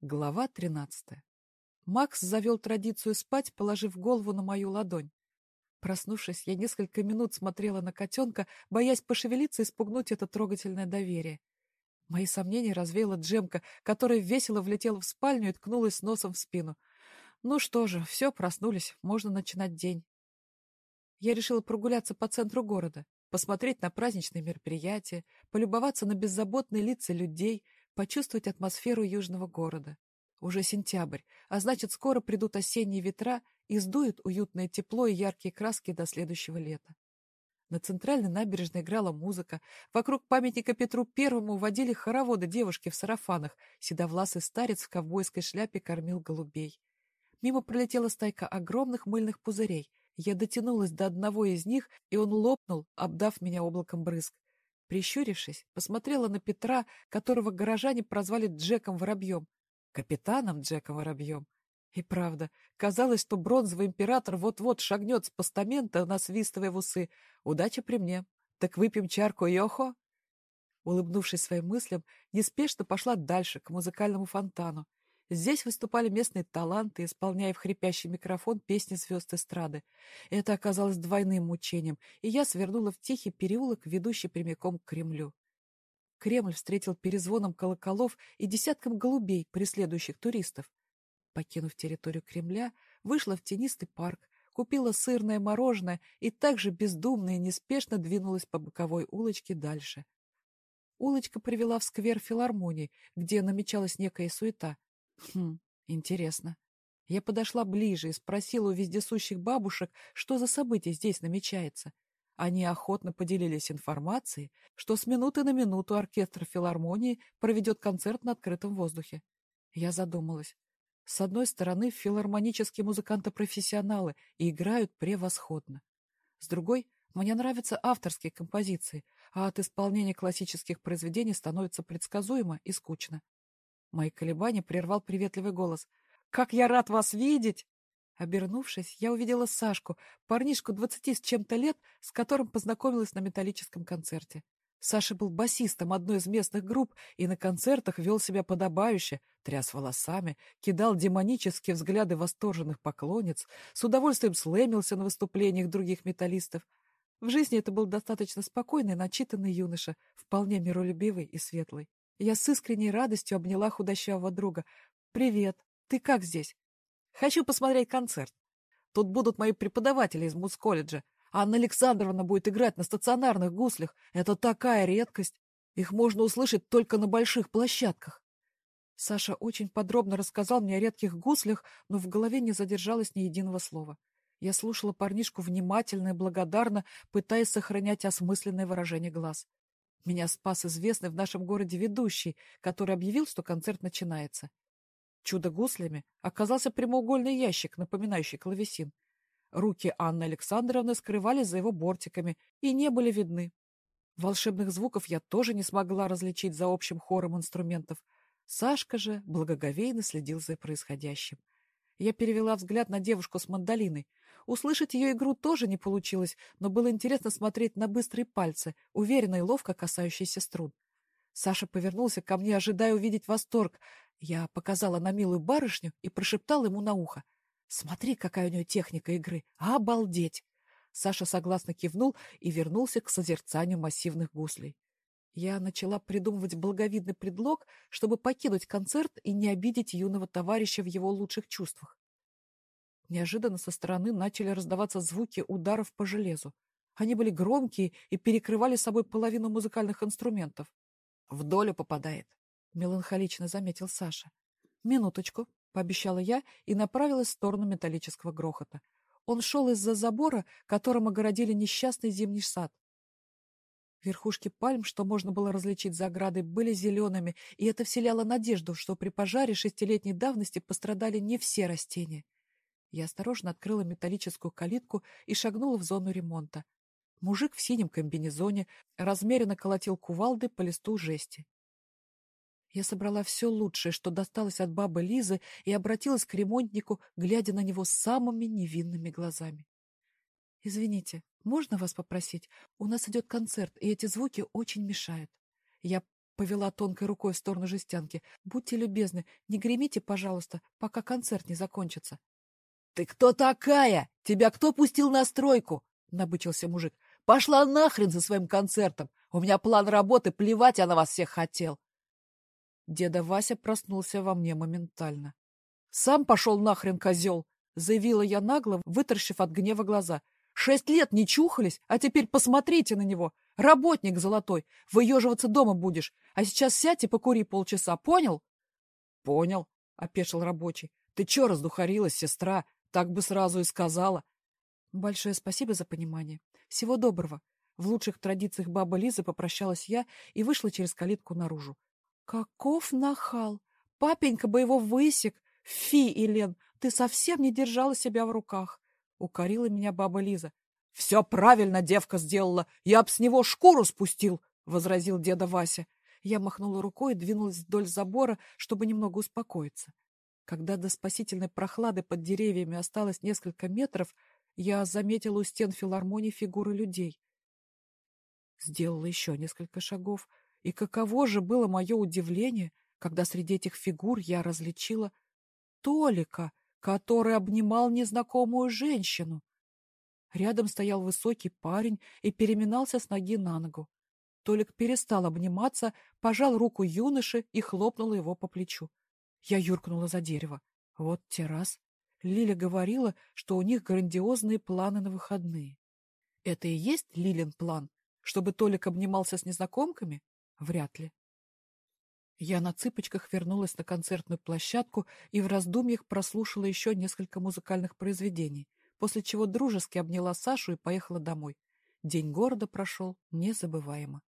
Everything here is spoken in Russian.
Глава 13. Макс завел традицию спать, положив голову на мою ладонь. Проснувшись, я несколько минут смотрела на котенка, боясь пошевелиться и спугнуть это трогательное доверие. Мои сомнения развеяла Джемка, которая весело влетела в спальню и ткнулась носом в спину. Ну что же, все, проснулись, можно начинать день. Я решила прогуляться по центру города, посмотреть на праздничные мероприятия, полюбоваться на беззаботные лица людей — почувствовать атмосферу южного города. Уже сентябрь, а значит, скоро придут осенние ветра и сдуют уютное тепло и яркие краски до следующего лета. На центральной набережной играла музыка. Вокруг памятника Петру Первому водили хороводы девушки в сарафанах. Седовласый старец в ковбойской шляпе кормил голубей. Мимо пролетела стайка огромных мыльных пузырей. Я дотянулась до одного из них, и он лопнул, обдав меня облаком брызг. Прищурившись, посмотрела на Петра, которого горожане прозвали Джеком Воробьем, капитаном Джеком Воробьем. И правда, казалось, что бронзовый император вот-вот шагнет с постамента, насвистывая в усы. Удача при мне. Так выпьем чарку Йохо? Улыбнувшись своим мыслям, неспешно пошла дальше, к музыкальному фонтану. Здесь выступали местные таланты, исполняя в хрипящий микрофон песни звезд эстрады. Это оказалось двойным мучением, и я свернула в тихий переулок, ведущий прямиком к Кремлю. Кремль встретил перезвоном колоколов и десятком голубей, преследующих туристов. Покинув территорию Кремля, вышла в тенистый парк, купила сырное мороженое и также бездумно и неспешно двинулась по боковой улочке дальше. Улочка привела в сквер филармонии, где намечалась некая суета — Хм, интересно. Я подошла ближе и спросила у вездесущих бабушек, что за событие здесь намечается. Они охотно поделились информацией, что с минуты на минуту оркестр филармонии проведет концерт на открытом воздухе. Я задумалась. С одной стороны, филармонические музыканты-профессионалы и играют превосходно. С другой, мне нравятся авторские композиции, а от исполнения классических произведений становится предсказуемо и скучно. Мои колебания прервал приветливый голос. «Как я рад вас видеть!» Обернувшись, я увидела Сашку, парнишку двадцати с чем-то лет, с которым познакомилась на металлическом концерте. Саша был басистом одной из местных групп и на концертах вел себя подобающе, тряс волосами, кидал демонические взгляды восторженных поклонниц, с удовольствием слэмился на выступлениях других металлистов. В жизни это был достаточно спокойный, начитанный юноша, вполне миролюбивый и светлый. Я с искренней радостью обняла худощавого друга. «Привет! Ты как здесь?» «Хочу посмотреть концерт. Тут будут мои преподаватели из муз-колледжа. Анна Александровна будет играть на стационарных гуслях. Это такая редкость. Их можно услышать только на больших площадках». Саша очень подробно рассказал мне о редких гуслях, но в голове не задержалось ни единого слова. Я слушала парнишку внимательно и благодарно, пытаясь сохранять осмысленное выражение глаз. Меня спас известный в нашем городе ведущий, который объявил, что концерт начинается. Чудо гуслями оказался прямоугольный ящик, напоминающий клавесин. Руки Анны Александровны скрывались за его бортиками и не были видны. Волшебных звуков я тоже не смогла различить за общим хором инструментов. Сашка же благоговейно следил за происходящим. Я перевела взгляд на девушку с мандолиной. Услышать ее игру тоже не получилось, но было интересно смотреть на быстрые пальцы, уверенно и ловко касающиеся струн. Саша повернулся ко мне, ожидая увидеть восторг. Я показала на милую барышню и прошептала ему на ухо. «Смотри, какая у нее техника игры! Обалдеть!» Саша согласно кивнул и вернулся к созерцанию массивных гуслей. Я начала придумывать благовидный предлог, чтобы покинуть концерт и не обидеть юного товарища в его лучших чувствах. Неожиданно со стороны начали раздаваться звуки ударов по железу. Они были громкие и перекрывали собой половину музыкальных инструментов. — В долю попадает, — меланхолично заметил Саша. — Минуточку, — пообещала я и направилась в сторону металлического грохота. Он шел из-за забора, которым огородили несчастный зимний сад. Верхушки пальм, что можно было различить за оградой, были зелеными, и это вселяло надежду, что при пожаре шестилетней давности пострадали не все растения. Я осторожно открыла металлическую калитку и шагнула в зону ремонта. Мужик в синем комбинезоне размеренно колотил кувалды по листу жести. Я собрала все лучшее, что досталось от бабы Лизы, и обратилась к ремонтнику, глядя на него самыми невинными глазами. — Извините, можно вас попросить? У нас идет концерт, и эти звуки очень мешают. Я повела тонкой рукой в сторону жестянки. «Будьте любезны, не гремите, пожалуйста, пока концерт не закончится». «Ты кто такая? Тебя кто пустил на стройку?» — набычился мужик. «Пошла нахрен со своим концертом! У меня план работы, плевать я на вас всех хотел!» Деда Вася проснулся во мне моментально. «Сам пошел нахрен, козел!» — заявила я нагло, выторщив от гнева глаза. «Шесть лет не чухались, а теперь посмотрите на него! Работник золотой! Выеживаться дома будешь, а сейчас сядь и покури полчаса, понял?» «Понял», — опешил рабочий. «Ты че раздухарилась, сестра? Так бы сразу и сказала». «Большое спасибо за понимание. Всего доброго». В лучших традициях бабы Лизы попрощалась я и вышла через калитку наружу. «Каков нахал! Папенька бы его высек! Фи, Елен, ты совсем не держала себя в руках!» — укорила меня баба Лиза. «Все правильно девка сделала! Я б с него шкуру спустил!» — возразил деда Вася. Я махнула рукой и двинулась вдоль забора, чтобы немного успокоиться. Когда до спасительной прохлады под деревьями осталось несколько метров, я заметила у стен филармонии фигуры людей. Сделала еще несколько шагов, и каково же было мое удивление, когда среди этих фигур я различила Толика, который обнимал незнакомую женщину. Рядом стоял высокий парень и переминался с ноги на ногу. Толик перестал обниматься, пожал руку юноши и хлопнул его по плечу. Я юркнула за дерево. Вот те раз. Лиля говорила, что у них грандиозные планы на выходные. Это и есть Лилин план? Чтобы Толик обнимался с незнакомками? Вряд ли. Я на цыпочках вернулась на концертную площадку и в раздумьях прослушала еще несколько музыкальных произведений, после чего дружески обняла Сашу и поехала домой. День города прошел незабываемо.